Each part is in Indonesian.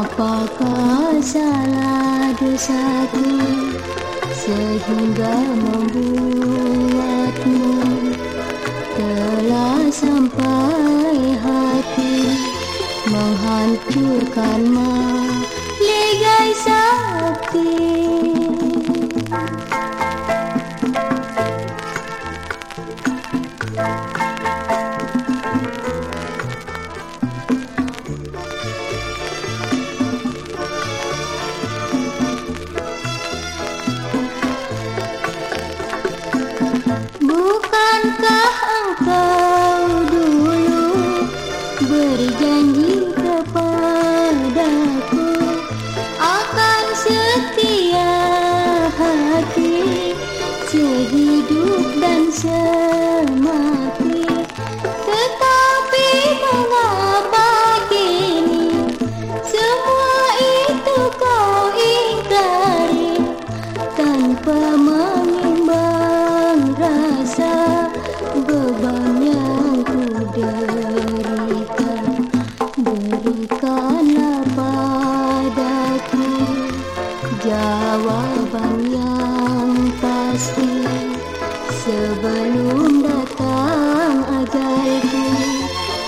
Apa salah dosaku sehingga membuatmu telah sampai hati menghancurkan melegai sakti. Hati sehidup dan semati. Tetapi mengapa kini semua itu kau ingkari? Tanpa menimbang rasa beban yang ku derita berikanlah padaku? Jawaban yang pasti sebelum datang ajalku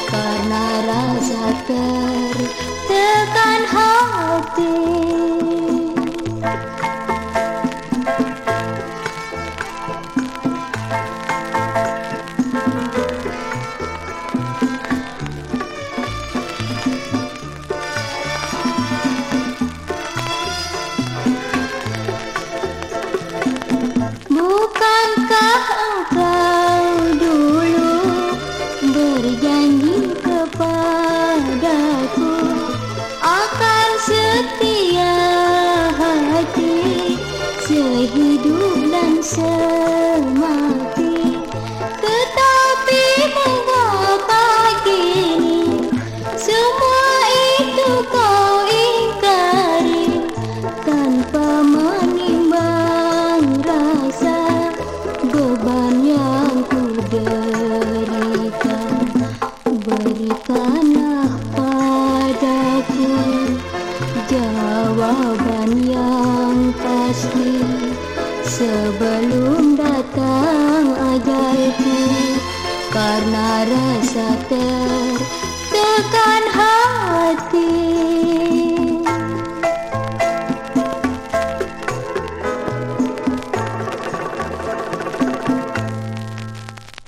karena rasa tertekan hati kepadaku akan setia hati. Sehidup dan semati tetapi mengapa kini semua itu kau jawaban yang pasti sebelum datang ajalku karena